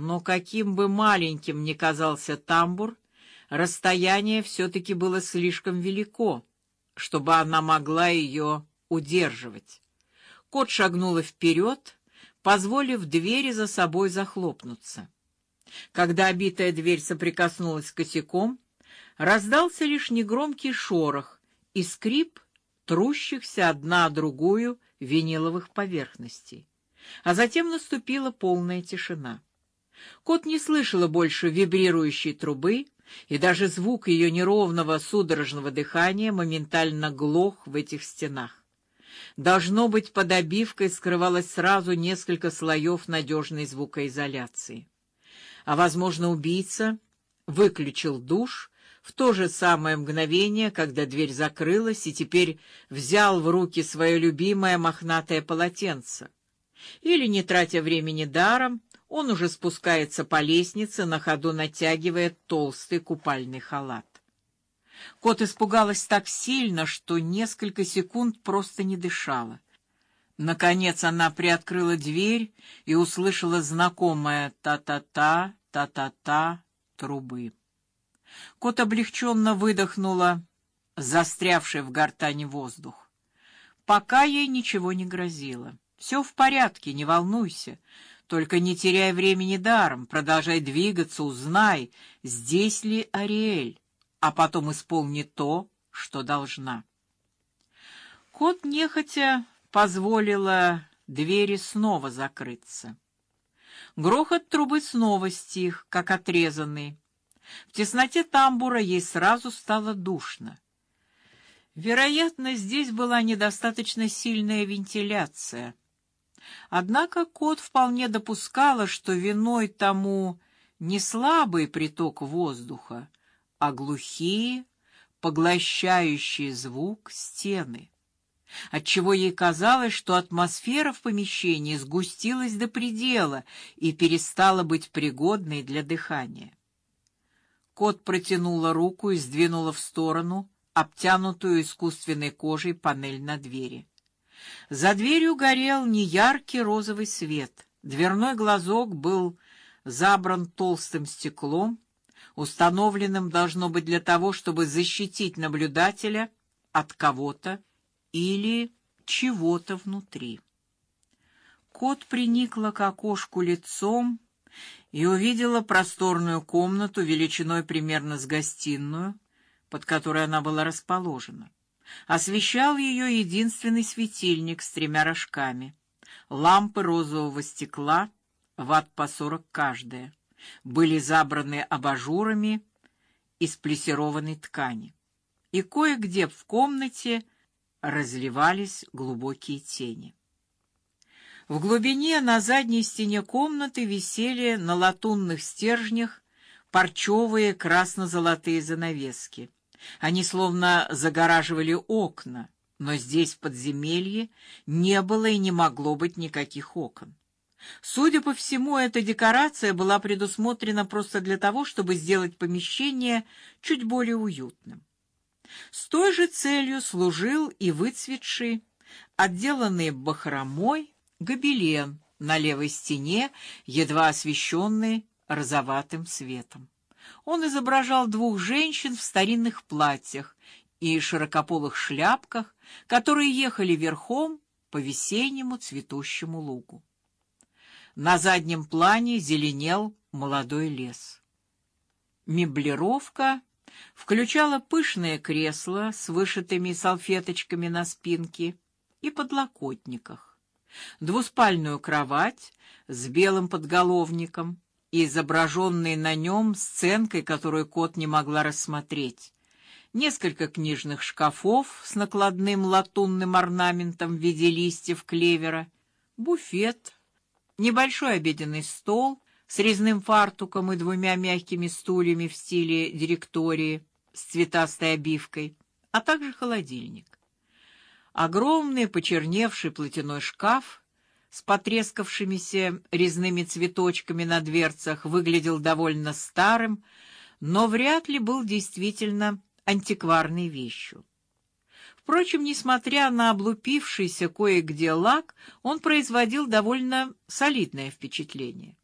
Но каким бы маленьким ни казался тамбур, расстояние все-таки было слишком велико, чтобы она могла ее удерживать. Кот шагнула вперед, позволив двери за собой захлопнуться. Когда обитая дверь соприкоснулась с косяком, раздался лишь негромкий шорох и скрип трущихся одна о другую виниловых поверхностей. А затем наступила полная тишина. Кот не слышала больше вибрирующей трубы, и даже звук ее неровного судорожного дыхания моментально глох в этих стенах. Должно быть, под обивкой скрывалось сразу несколько слоев надежной звукоизоляции. А возможно, убийца выключил душ в то же самое мгновение, когда дверь закрылась, и теперь взял в руки свое любимое мохнатое полотенце. Или, не тратя времени даром, он уже спускается по лестнице, на ходу натягивая толстый купальный халат. Кот испугалась так сильно, что несколько секунд просто не дышала. Наконец она приоткрыла дверь и услышала знакомое та-та-та, та-та-та трубы. Кот облегченно выдохнула, застрявший в гортани воздух. Пока ей ничего не грозило. Все в порядке, не волнуйся. Только не теряй времени даром, продолжай двигаться, узнай, здесь ли Ариэль, а потом исполни то, что должна. Кот нехотя позволила двери снова закрыться. Грохот трубы снова стих, как отрезанный. В тесноте тамбура ей сразу стало душно. Вероятно, здесь была недостаточно сильная вентиляция. Однако кот вполне допускала, что виной тому не слабый приток воздуха, а глухие, поглощающие звук стены. Отчего ей казалось, что атмосфера в помещении сгустилась до предела и перестала быть пригодной для дыхания. Кот протянула руку и сдвинула в сторону обтянутую искусственной кожей панель на двери. За дверью горел неяркий розовый свет. Дверной глазок был забран толстым стеклом, установленным должно быть для того, чтобы защитить наблюдателя от кого-то или чего-то внутри. Кот приникла к окошку лицом и увидела просторную комнату величиной примерно с гостиную, под которой она была расположена. Освещал ее единственный светильник с тремя рожками. Лампы розового стекла, ватт по сорок каждая, были забраны абажурами из плессированной ткани. И кое-где в комнате разливались глубокие тени. В глубине на задней стене комнаты висели на латунных стержнях парчевые красно-золотые занавески. Они словно загораживали окна, но здесь в подземелье не было и не могло быть никаких окон. Судя по всему, эта декорация была предусмотрена просто для того, чтобы сделать помещение чуть более уютным. С той же целью служил и выцветший, отделанный бахромой гобелен на левой стене, едва освещенный розоватым светом. Он изображал двух женщин в старинных платьях и широкополых шляпках, которые ехали верхом по весеннему цветущему лугу. На заднем плане зеленел молодой лес. Меблировка включала пышное кресло с вышитыми салфеточками на спинке и подлокотниках, двуспальную кровать с белым подголовником, изображенной на нем сценкой, которую кот не могла рассмотреть. Несколько книжных шкафов с накладным латунным орнаментом в виде листьев клевера, буфет, небольшой обеденный стол с резным фартуком и двумя мягкими стульями в стиле директории с цветастой обивкой, а также холодильник. Огромный почерневший платяной шкаф с потрескавшимися резными цветочками на дверцах выглядел довольно старым, но вряд ли был действительно антикварной вещью. Впрочем, несмотря на облупившийся кое-где лак, он производил довольно солидное впечатление.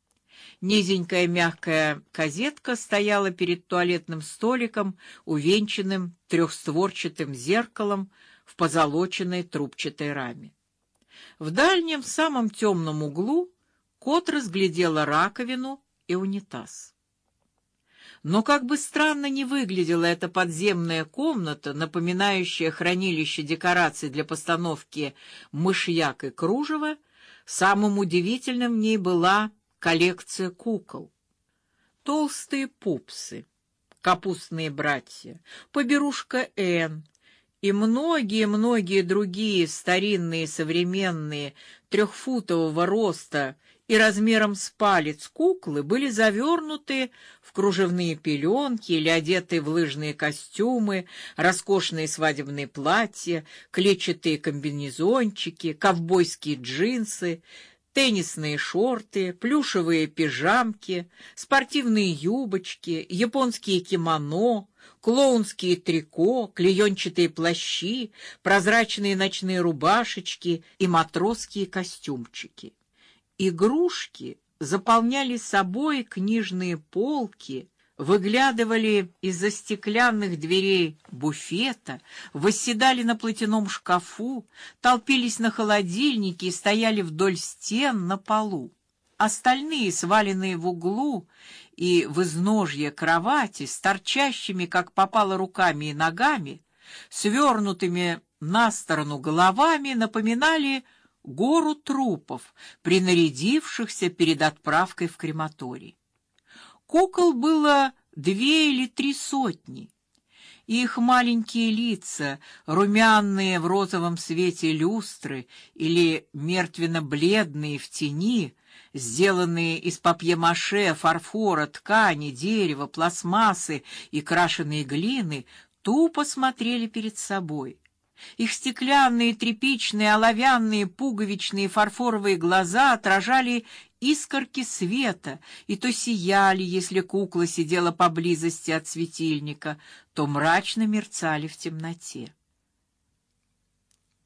Низенькая мягкая козетка стояла перед туалетным столиком, увенчанным трехстворчатым зеркалом в позолоченной трубчатой раме. В дальнем самом темном углу кот разглядела раковину и унитаз. Но как бы странно ни выглядела эта подземная комната, напоминающая хранилище декораций для постановки мышьяк и кружева, самым удивительным в ней была коллекция кукол. Толстые пупсы, капустные братья, поберушка Н и многие-многие другие старинные современные трехфутового роста и размером с палец куклы были завернуты в кружевные пеленки или одеты в лыжные костюмы, роскошные свадебные платья, клетчатые комбинезончики, ковбойские джинсы, теннисные шорты, плюшевые пижамки, спортивные юбочки, японские кимоно, клоунские трико, клеенчатые плащи, прозрачные ночные рубашечки и матросские костюмчики. Игрушки заполняли собой книжные полки, выглядывали из-за стеклянных дверей буфета, восседали на платяном шкафу, толпились на холодильнике и стояли вдоль стен на полу. Остальные, сваленные в углу и в изножье кровати, с торчащими, как попало, руками и ногами, свернутыми на сторону головами, напоминали гору трупов, принарядившихся перед отправкой в крематорий. Кукол было две или три сотни. Их маленькие лица, румяные в розовом свете люстры или мертвенно-бледные в тени, сделанные из папье-маше, фарфора, ткани, дерева, пластмассы и крашеной глины, тупо смотрели перед собой. Их стеклянные, тряпичные, оловянные, пуговичные, фарфоровые глаза отражали искорки света и то сияли, если кукла сидела поблизости от светильника, то мрачно мерцали в темноте.